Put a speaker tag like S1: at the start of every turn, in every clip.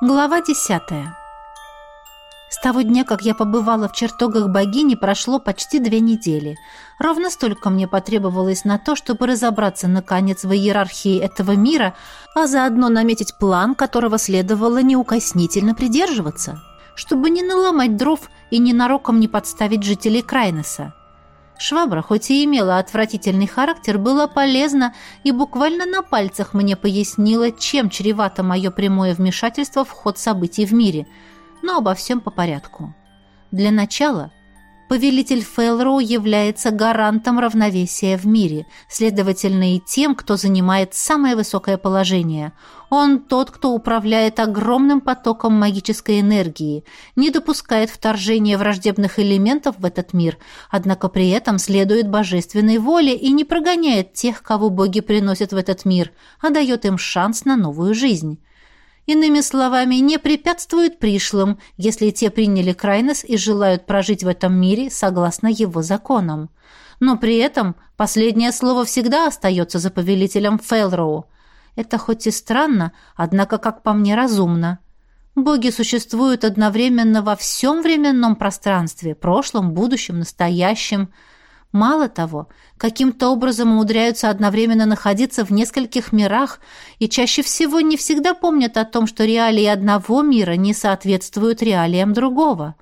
S1: Глава 10. С того дня, как я побывала в чертогах богини, прошло почти две недели. Ровно столько мне потребовалось на то, чтобы разобраться, наконец, в иерархии этого мира, а заодно наметить план, которого следовало неукоснительно придерживаться, чтобы не наломать дров и ненароком не подставить жителей Крайнеса. Швабра, хоть и имела отвратительный характер, была полезна и буквально на пальцах мне пояснила, чем чревато мое прямое вмешательство в ход событий в мире. Но обо всем по порядку. Для начала – Повелитель Фейлроу является гарантом равновесия в мире, следовательно и тем, кто занимает самое высокое положение. Он тот, кто управляет огромным потоком магической энергии, не допускает вторжения враждебных элементов в этот мир, однако при этом следует божественной воле и не прогоняет тех, кого боги приносят в этот мир, а дает им шанс на новую жизнь. Иными словами, не препятствуют пришлым, если те приняли крайность и желают прожить в этом мире согласно его законам. Но при этом последнее слово всегда остается за повелителем Фелроу. Это хоть и странно, однако, как по мне, разумно. Боги существуют одновременно во всем временном пространстве, прошлом, будущем, настоящем – Мало того, каким-то образом умудряются одновременно находиться в нескольких мирах и чаще всего не всегда помнят о том, что реалии одного мира не соответствуют реалиям другого.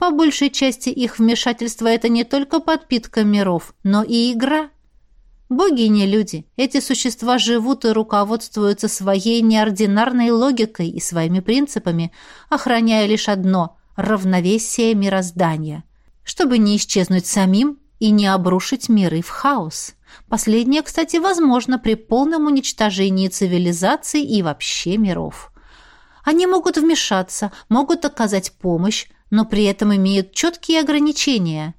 S1: По большей части их вмешательство – это не только подпитка миров, но и игра. Боги не люди. Эти существа живут и руководствуются своей неординарной логикой и своими принципами, охраняя лишь одно – равновесие мироздания. Чтобы не исчезнуть самим – и не обрушить миры в хаос. Последнее, кстати, возможно при полном уничтожении цивилизации и вообще миров. Они могут вмешаться, могут оказать помощь, но при этом имеют четкие ограничения.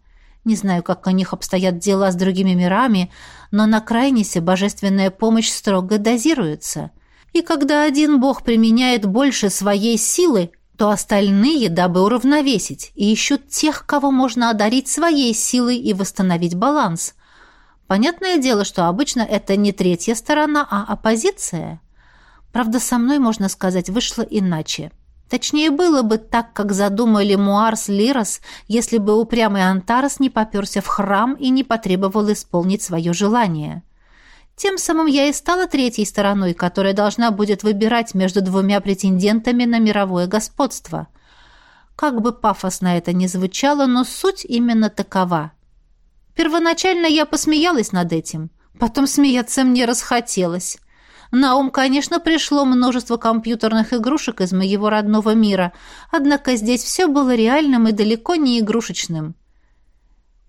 S1: Не знаю, как у них обстоят дела с другими мирами, но на Крайнисе божественная помощь строго дозируется. И когда один бог применяет больше своей силы, то остальные, дабы уравновесить, и ищут тех, кого можно одарить своей силой и восстановить баланс. Понятное дело, что обычно это не третья сторона, а оппозиция. Правда, со мной, можно сказать, вышло иначе. Точнее, было бы так, как задумали Муарс Лирос, если бы упрямый Антарес не поперся в храм и не потребовал исполнить свое желание. Тем самым я и стала третьей стороной, которая должна будет выбирать между двумя претендентами на мировое господство. Как бы пафосно это ни звучало, но суть именно такова. Первоначально я посмеялась над этим, потом смеяться мне расхотелось. На ум, конечно, пришло множество компьютерных игрушек из моего родного мира, однако здесь все было реальным и далеко не игрушечным.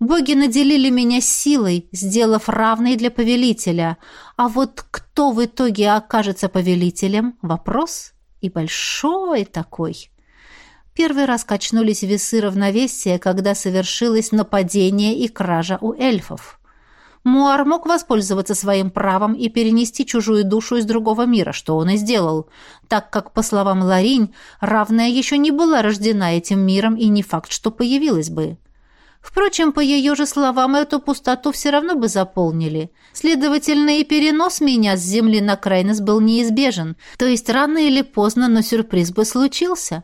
S1: Боги наделили меня силой, сделав равной для повелителя. А вот кто в итоге окажется повелителем – вопрос и большой такой. Первый раз качнулись весы равновесия, когда совершилось нападение и кража у эльфов. Муар мог воспользоваться своим правом и перенести чужую душу из другого мира, что он и сделал, так как, по словам Ларинь, равная еще не была рождена этим миром и не факт, что появилась бы. Впрочем, по ее же словам, эту пустоту все равно бы заполнили. Следовательно, и перенос меня с Земли на крайность был неизбежен. То есть рано или поздно, но сюрприз бы случился.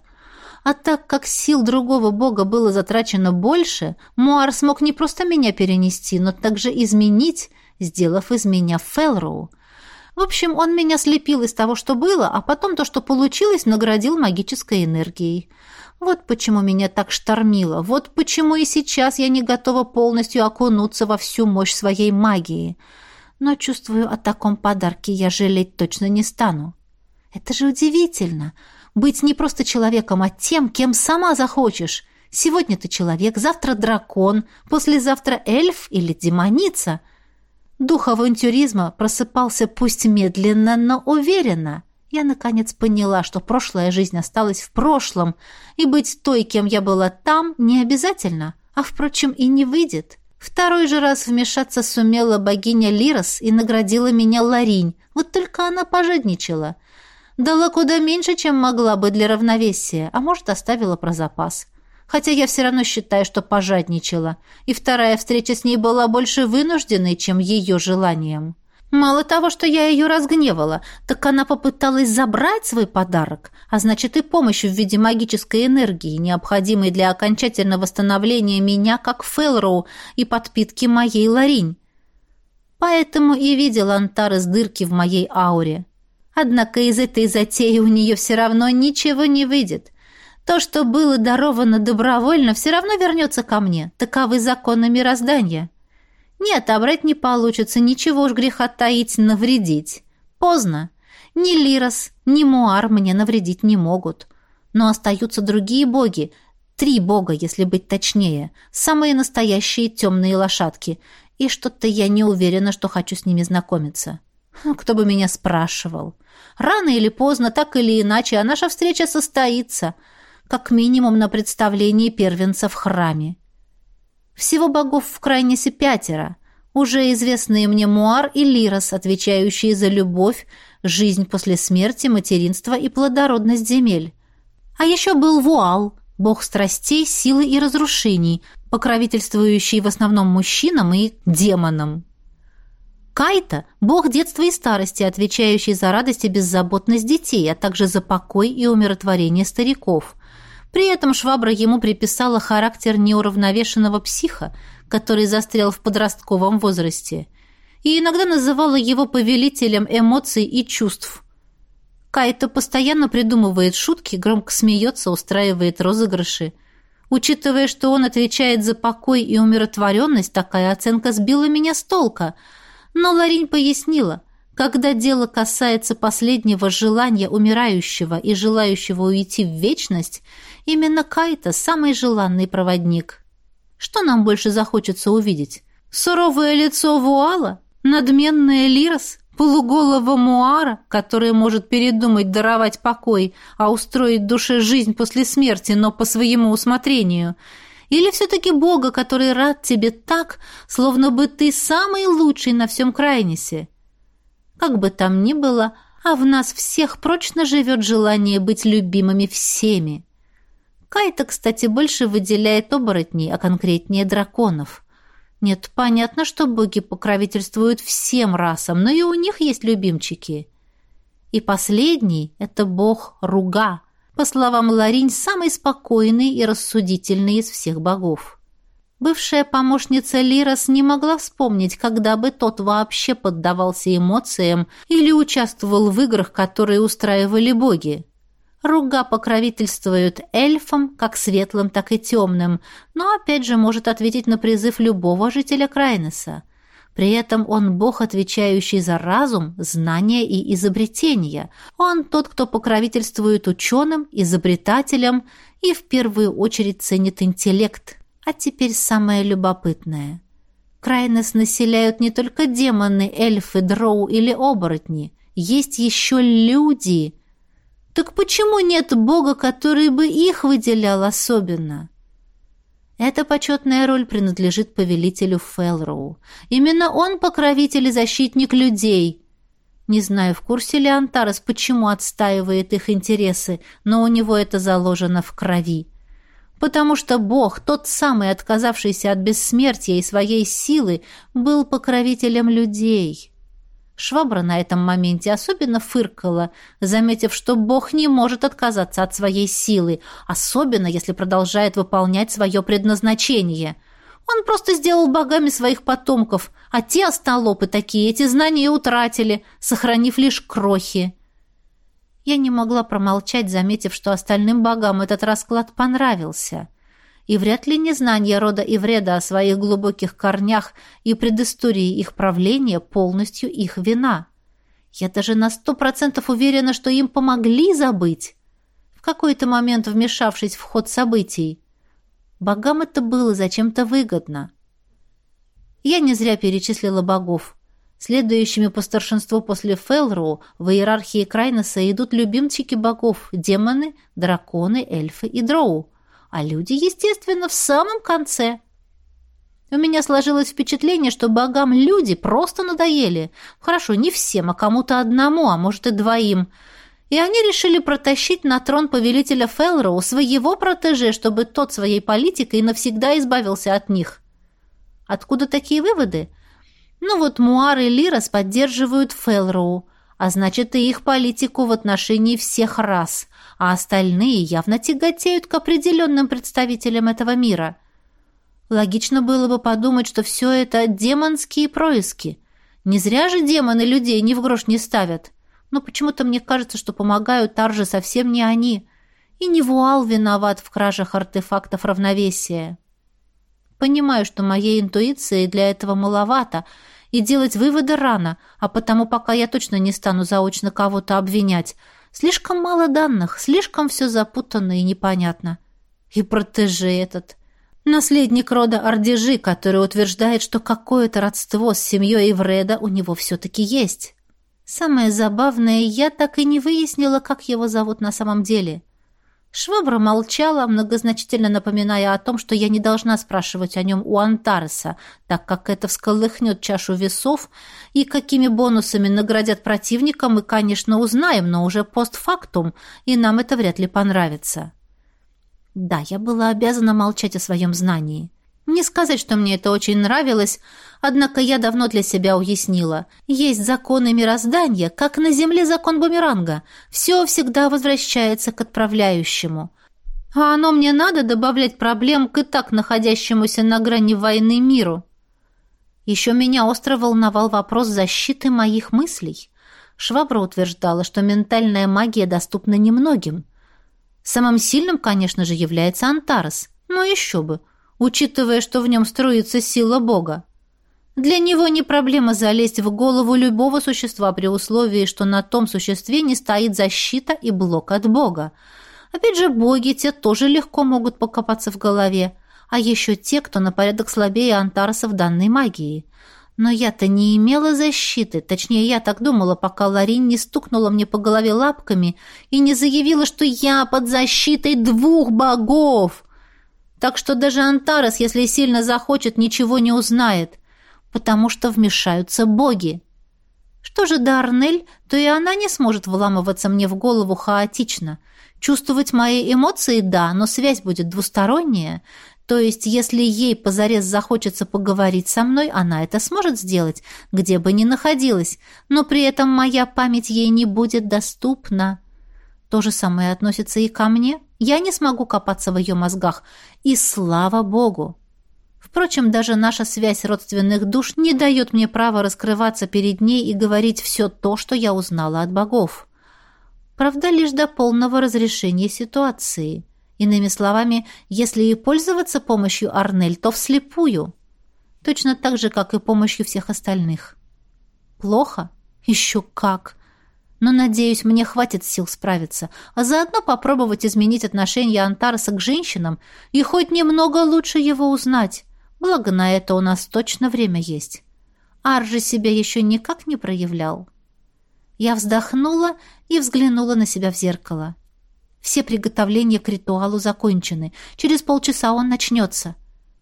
S1: А так как сил другого бога было затрачено больше, Муар смог не просто меня перенести, но также изменить, сделав из меня Фелроу. В общем, он меня слепил из того, что было, а потом то, что получилось, наградил магической энергией. Вот почему меня так штормило, вот почему и сейчас я не готова полностью окунуться во всю мощь своей магии. Но чувствую, о таком подарке я жалеть точно не стану. Это же удивительно. Быть не просто человеком, а тем, кем сама захочешь. Сегодня ты человек, завтра дракон, послезавтра эльф или демоница. Дух авантюризма просыпался пусть медленно, но уверенно. Я, наконец, поняла, что прошлая жизнь осталась в прошлом, и быть той, кем я была там, не обязательно, а, впрочем, и не выйдет. Второй же раз вмешаться сумела богиня Лирос и наградила меня Ларинь, вот только она пожадничала. Дала куда меньше, чем могла бы для равновесия, а может, оставила про запас. Хотя я все равно считаю, что пожадничала, и вторая встреча с ней была больше вынужденной, чем ее желанием. Мало того, что я ее разгневала, так она попыталась забрать свой подарок, а значит и помощь в виде магической энергии, необходимой для окончательного восстановления меня как Фелроу и подпитки моей Ларинь. Поэтому и видел Антар из дырки в моей ауре. Однако из этой затеи у нее все равно ничего не выйдет. То, что было даровано добровольно, все равно вернется ко мне. Таковы законы мироздания». Нет, обрать не получится, ничего ж греха таить, навредить. Поздно. Ни Лирос, ни Муар мне навредить не могут. Но остаются другие боги, три бога, если быть точнее, самые настоящие темные лошадки, и что-то я не уверена, что хочу с ними знакомиться. Хм, кто бы меня спрашивал? Рано или поздно, так или иначе, а наша встреча состоится, как минимум на представлении первенца в храме. Всего богов в крайнесе пятеро. Уже известные мне Муар и Лирос, отвечающие за любовь, жизнь после смерти, материнство и плодородность земель. А еще был Вуал, бог страстей, силы и разрушений, покровительствующий в основном мужчинам и демонам. Кайта – бог детства и старости, отвечающий за радость и беззаботность детей, а также за покой и умиротворение стариков – при этом Швабра ему приписала характер неуравновешенного психа, который застрял в подростковом возрасте, и иногда называла его повелителем эмоций и чувств. Кайто постоянно придумывает шутки, громко смеется, устраивает розыгрыши. Учитывая, что он отвечает за покой и умиротворенность, такая оценка сбила меня с толка. Но Ларинь пояснила, когда дело касается последнего желания умирающего и желающего уйти в вечность, Именно Кайта – самый желанный проводник. Что нам больше захочется увидеть? Суровое лицо Вуала? Надменная Лирос? Полуголого Муара, который может передумать даровать покой, а устроить душе жизнь после смерти, но по своему усмотрению – или все-таки Бога, который рад тебе так, словно бы ты самый лучший на всем крайнисе? Как бы там ни было, а в нас всех прочно живет желание быть любимыми всеми. Кайта, кстати, больше выделяет оборотней, а конкретнее драконов. Нет, понятно, что боги покровительствуют всем расам, но и у них есть любимчики. И последний – это бог Руга, по словам Ларинь, самый спокойный и рассудительный из всех богов. Бывшая помощница Лирос не могла вспомнить, когда бы тот вообще поддавался эмоциям или участвовал в играх, которые устраивали боги. Руга покровительствует эльфам, как светлым, так и темным, но опять же может ответить на призыв любого жителя Крайнеса. При этом он бог, отвечающий за разум, знания и изобретения. Он тот, кто покровительствует ученым, изобретателям и в первую очередь ценит интеллект. А теперь самое любопытное. Крайнес населяют не только демоны, эльфы, дроу или оборотни. Есть еще люди – так почему нет Бога, который бы их выделял особенно? Эта почетная роль принадлежит повелителю Фелроу. Именно он покровитель и защитник людей. Не знаю, в курсе ли Антарес, почему отстаивает их интересы, но у него это заложено в крови. Потому что Бог, тот самый, отказавшийся от бессмертия и своей силы, был покровителем людей». Швабра на этом моменте особенно фыркала, заметив, что Бог не может отказаться от своей силы, особенно если продолжает выполнять свое предназначение. Он просто сделал богами своих потомков, а те остолопы такие эти знания утратили, сохранив лишь крохи. Я не могла промолчать, заметив, что остальным богам этот расклад понравился. — и вряд ли незнание рода и вреда о своих глубоких корнях и предыстории их правления полностью их вина. Я даже на сто процентов уверена, что им помогли забыть, в какой-то момент вмешавшись в ход событий. Богам это было зачем-то выгодно. Я не зря перечислила богов. Следующими по старшинству после Фелру в иерархии Крайноса идут любимчики богов – демоны, драконы, эльфы и дроу – а люди, естественно, в самом конце. У меня сложилось впечатление, что богам люди просто надоели. Хорошо, не всем, а кому-то одному, а может и двоим. И они решили протащить на трон повелителя Фелроу своего протеже, чтобы тот своей политикой навсегда избавился от них. Откуда такие выводы? Ну вот Муар и Лирос поддерживают Фелроу, а значит и их политику в отношении всех рас – а остальные явно тяготеют к определенным представителям этого мира. Логично было бы подумать, что все это демонские происки. Не зря же демоны людей ни в грош не ставят. Но почему-то мне кажется, что помогают Тарже совсем не они. И не Вуал виноват в кражах артефактов равновесия. Понимаю, что моей интуиции для этого маловато, и делать выводы рано, а потому пока я точно не стану заочно кого-то обвинять – Слишком мало данных, слишком все запутанно и непонятно. И протеже этот. Наследник рода Ардежи, который утверждает, что какое-то родство с семьей Евреда у него все-таки есть. Самое забавное, я так и не выяснила, как его зовут на самом деле. Швабра молчала, многозначительно напоминая о том, что я не должна спрашивать о нем у Антарса, так как это всколыхнет чашу весов, и какими бонусами наградят противника мы, конечно, узнаем, но уже постфактум, и нам это вряд ли понравится. Да, я была обязана молчать о своем знании. Не сказать, что мне это очень нравилось, однако я давно для себя уяснила. Есть законы мироздания, как на Земле закон бумеранга. Все всегда возвращается к отправляющему. А оно мне надо добавлять проблем к и так находящемуся на грани войны миру. Еще меня остро волновал вопрос защиты моих мыслей. Швабра утверждала, что ментальная магия доступна немногим. Самым сильным, конечно же, является Антарес. Но еще бы – учитывая, что в нем строится сила Бога. Для него не проблема залезть в голову любого существа при условии, что на том существе не стоит защита и блок от Бога. Опять же, боги те тоже легко могут покопаться в голове, а еще те, кто на порядок слабее антарсов данной магии. Но я-то не имела защиты, точнее, я так думала, пока Ларин не стукнула мне по голове лапками и не заявила, что я под защитой двух богов. Так что даже Антарес, если сильно захочет, ничего не узнает, потому что вмешаются боги. Что же до Арнель, то и она не сможет вламываться мне в голову хаотично. Чувствовать мои эмоции – да, но связь будет двусторонняя. То есть, если ей позарез захочется поговорить со мной, она это сможет сделать, где бы ни находилась, но при этом моя память ей не будет доступна. То же самое относится и ко мне – я не смогу копаться в ее мозгах. И слава богу! Впрочем, даже наша связь родственных душ не дает мне права раскрываться перед ней и говорить все то, что я узнала от богов. Правда, лишь до полного разрешения ситуации. Иными словами, если и пользоваться помощью Арнель, то вслепую. Точно так же, как и помощью всех остальных. Плохо? Еще как! Но, надеюсь, мне хватит сил справиться, а заодно попробовать изменить отношение Антарса к женщинам и хоть немного лучше его узнать. Благо на это у нас точно время есть. Ар же себя еще никак не проявлял. Я вздохнула и взглянула на себя в зеркало. Все приготовления к ритуалу закончены. Через полчаса он начнется.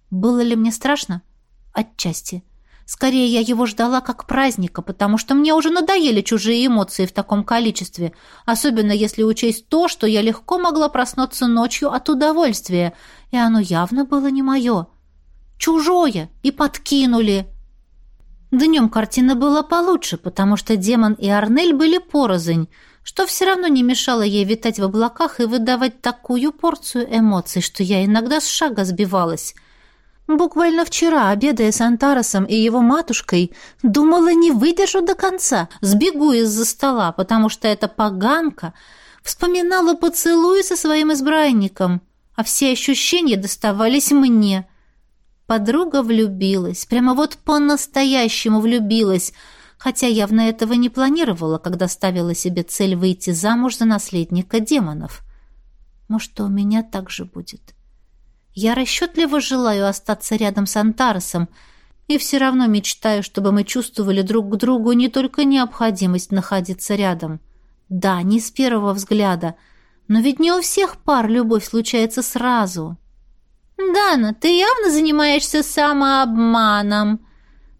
S1: Было ли мне страшно? Отчасти. — Скорее, я его ждала как праздника, потому что мне уже надоели чужие эмоции в таком количестве, особенно если учесть то, что я легко могла проснуться ночью от удовольствия, и оно явно было не мое. Чужое! И подкинули!» Днем картина была получше, потому что демон и Арнель были порознь, что все равно не мешало ей витать в облаках и выдавать такую порцию эмоций, что я иногда с шага сбивалась. Буквально вчера, обедая с Антаросом и его матушкой, думала, не выдержу до конца, сбегу из-за стола, потому что эта поганка вспоминала поцелуй со своим избранником, а все ощущения доставались мне. Подруга влюбилась, прямо вот по-настоящему влюбилась, хотя явно этого не планировала, когда ставила себе цель выйти замуж за наследника демонов. Может, у меня так же будет. Я расчетливо желаю остаться рядом с Антаросом, и все равно мечтаю, чтобы мы чувствовали друг к другу не только необходимость находиться рядом. Да, не с первого взгляда, но ведь не у всех пар любовь случается сразу. «Дана, ты явно занимаешься самообманом!»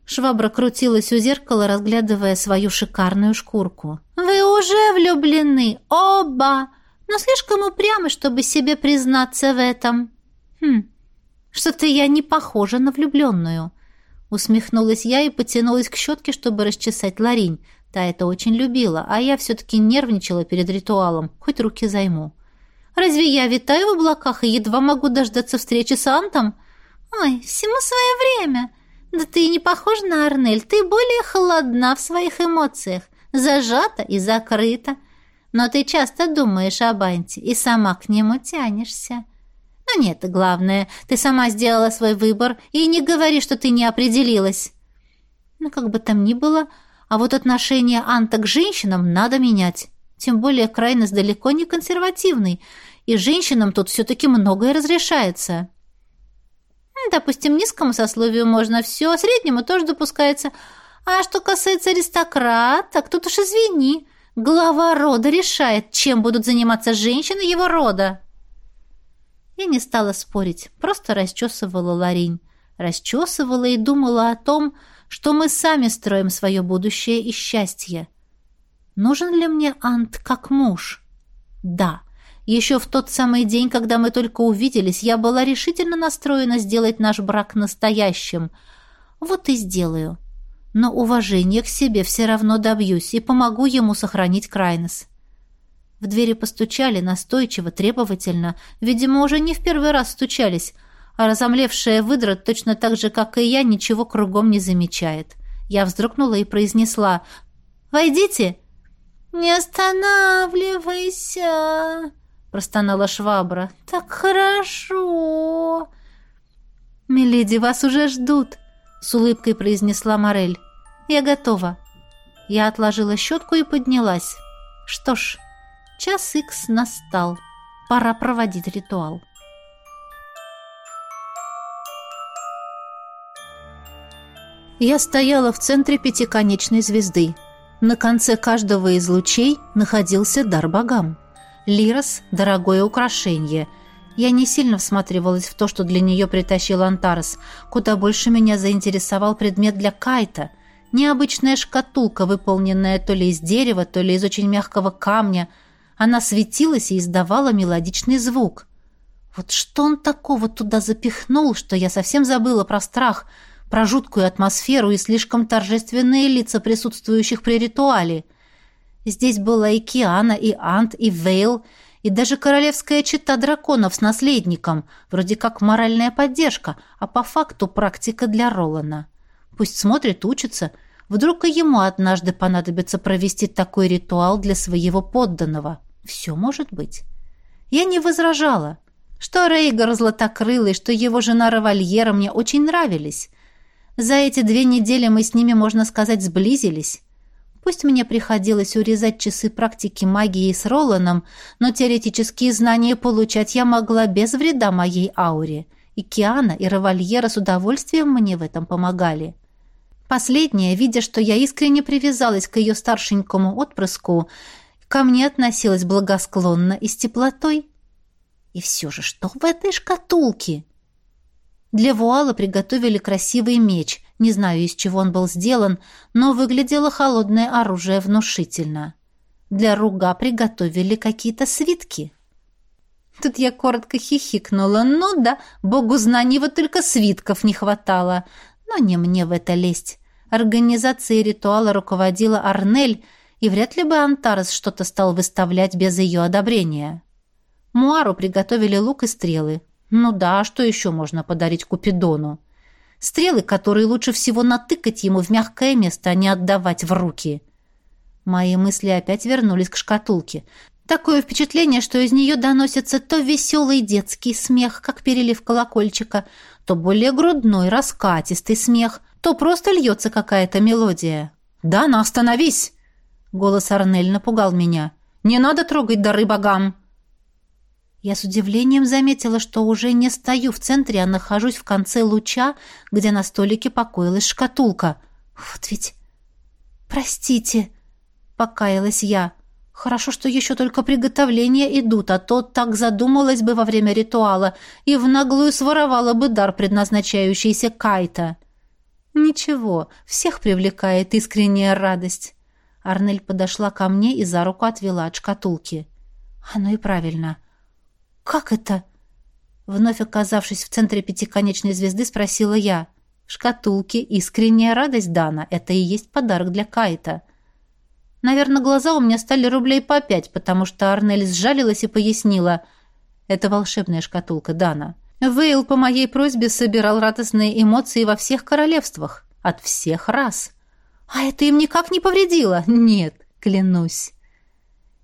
S1: Швабра крутилась у зеркала, разглядывая свою шикарную шкурку. «Вы уже влюблены, оба, но слишком упрямы, чтобы себе признаться в этом!» «Хм, что-то я не похожа на влюбленную», — усмехнулась я и потянулась к щетке, чтобы расчесать ларинь. Та это очень любила, а я все-таки нервничала перед ритуалом, хоть руки займу. «Разве я витаю в облаках и едва могу дождаться встречи с Антом?» «Ой, всему свое время!» «Да ты не похож на Арнель, ты более холодна в своих эмоциях, зажата и закрыта. Но ты часто думаешь об Анте и сама к нему тянешься. Но нет, главное, ты сама сделала свой выбор и не говори, что ты не определилась. Ну, как бы там ни было, а вот отношение Анта к женщинам надо менять. Тем более крайность далеко не консервативный, и женщинам тут все-таки многое разрешается. Ну, допустим, низкому сословию можно все, а среднему тоже допускается. А что касается аристократок, тут уж извини, глава рода решает, чем будут заниматься женщины его рода. Я не стала спорить, просто расчесывала ларень. Расчесывала и думала о том, что мы сами строим свое будущее и счастье. Нужен ли мне Ант как муж? Да. Еще в тот самый день, когда мы только увиделись, я была решительно настроена сделать наш брак настоящим. Вот и сделаю. Но уважение к себе все равно добьюсь и помогу ему сохранить крайность. В двери постучали настойчиво, требовательно. Видимо, уже не в первый раз стучались. А разомлевшая выдра, точно так же, как и я, ничего кругом не замечает. Я вздрогнула и произнесла «Войдите!» «Не останавливайся!» — простонала швабра. «Так хорошо!» «Миледи, вас уже ждут!» — с улыбкой произнесла Морель. «Я готова!» Я отложила щетку и поднялась. «Что ж...» Час Икс настал. Пора проводить ритуал. Я стояла в центре пятиконечной звезды. На конце каждого из лучей находился дар богам. Лирос – дорогое украшение. Я не сильно всматривалась в то, что для нее притащил Антарес. Куда больше меня заинтересовал предмет для Кайта. Необычная шкатулка, выполненная то ли из дерева, то ли из очень мягкого камня – она светилась и издавала мелодичный звук. Вот что он такого туда запихнул, что я совсем забыла про страх, про жуткую атмосферу и слишком торжественные лица присутствующих при ритуале. Здесь была и Киана, и Ант, и Вейл, и даже королевская чита драконов с наследником, вроде как моральная поддержка, а по факту практика для Ролана. Пусть смотрит, учится, вдруг и ему однажды понадобится провести такой ритуал для своего подданного. Все может быть. Я не возражала, что Рейгар златокрылый, что его жена Равальера мне очень нравились. За эти две недели мы с ними, можно сказать, сблизились. Пусть мне приходилось урезать часы практики магии с Роланом, но теоретические знания получать я могла без вреда моей ауре. И Киана, и Равальера с удовольствием мне в этом помогали. Последняя, видя, что я искренне привязалась к ее старшенькому отпрыску, Ко мне относилась благосклонно и с теплотой. И все же, что в этой шкатулке? Для вуала приготовили красивый меч. Не знаю, из чего он был сделан, но выглядело холодное оружие внушительно. Для руга приготовили какие-то свитки. Тут я коротко хихикнула. Ну да, богу знаний вот только свитков не хватало. Но не мне в это лезть. Организацией ритуала руководила Арнель, и вряд ли бы Антарес что-то стал выставлять без ее одобрения. Муару приготовили лук и стрелы. Ну да, что еще можно подарить Купидону? Стрелы, которые лучше всего натыкать ему в мягкое место, а не отдавать в руки. Мои мысли опять вернулись к шкатулке. Такое впечатление, что из нее доносится то веселый детский смех, как перелив колокольчика, то более грудной, раскатистый смех, то просто льется какая-то мелодия. «Дана, ну, остановись!» Голос Арнель напугал меня. «Не надо трогать дары богам!» Я с удивлением заметила, что уже не стою в центре, а нахожусь в конце луча, где на столике покоилась шкатулка. Вот ведь... «Простите!» — покаялась я. «Хорошо, что еще только приготовления идут, а то так задумалась бы во время ритуала и в наглую своровала бы дар, предназначающийся Кайта». «Ничего, всех привлекает искренняя радость». Арнель подошла ко мне и за руку отвела от шкатулки. «Оно и правильно». «Как это?» Вновь оказавшись в центре пятиконечной звезды, спросила я. «В шкатулке искренняя радость дана. Это и есть подарок для Кайта». Наверное, глаза у меня стали рублей по пять, потому что Арнель сжалилась и пояснила. «Это волшебная шкатулка Дана». Вейл по моей просьбе собирал радостные эмоции во всех королевствах, от всех рас. «А это им никак не повредило?» «Нет, клянусь».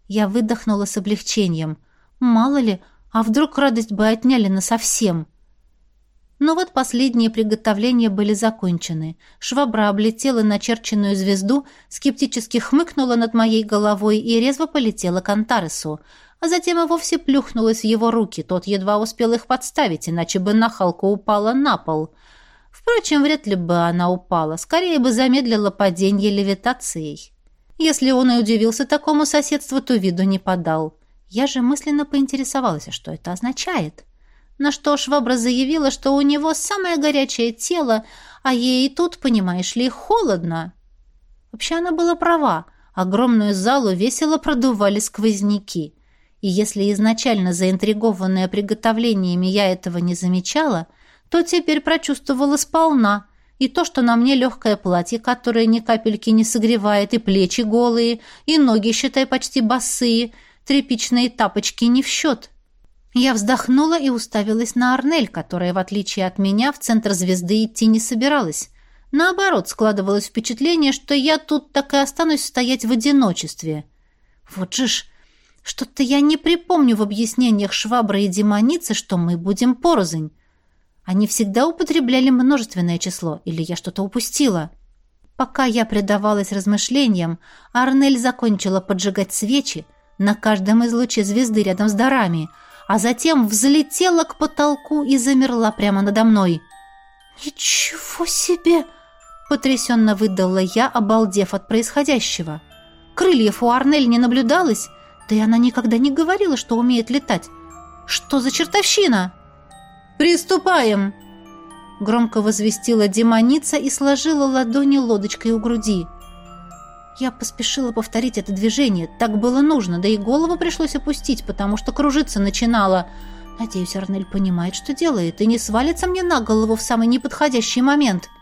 S1: Я выдохнула с облегчением. Мало ли, а вдруг радость бы отняли насовсем. Но вот последние приготовления были закончены. Швабра облетела начерченную звезду, скептически хмыкнула над моей головой и резво полетела к Антаресу. А затем и вовсе плюхнулась в его руки. Тот едва успел их подставить, иначе бы нахалка упала на пол. — Впрочем, вряд ли бы она упала, скорее бы замедлила падение левитацией. Если он и удивился такому соседству, то виду не подал. Я же мысленно поинтересовалась, а что это означает. На что швабра заявила, что у него самое горячее тело, а ей и тут, понимаешь ли, холодно. Вообще она была права. Огромную залу весело продували сквозняки. И если изначально заинтригованная приготовлениями я этого не замечала – то теперь прочувствовала сполна и то, что на мне легкое платье, которое ни капельки не согревает, и плечи голые, и ноги, считай, почти босые, тряпичные тапочки не в счет. Я вздохнула и уставилась на Арнель, которая, в отличие от меня, в центр звезды идти не собиралась. Наоборот, складывалось впечатление, что я тут так и останусь стоять в одиночестве. Вот же ж, что-то я не припомню в объяснениях швабры и демоницы, что мы будем порознь. Они всегда употребляли множественное число, или я что-то упустила. Пока я предавалась размышлениям, Арнель закончила поджигать свечи на каждом из лучей звезды рядом с дарами, а затем взлетела к потолку и замерла прямо надо мной. «Ничего себе!» — потрясенно выдала я, обалдев от происходящего. Крыльев у Арнель не наблюдалось, да и она никогда не говорила, что умеет летать. «Что за чертовщина?» «Приступаем!» Громко возвестила демоница и сложила ладони лодочкой у груди. Я поспешила повторить это движение. Так было нужно, да и голову пришлось опустить, потому что кружиться начинала. Надеюсь, Арнель понимает, что делает, и не свалится мне на голову в самый неподходящий момент. —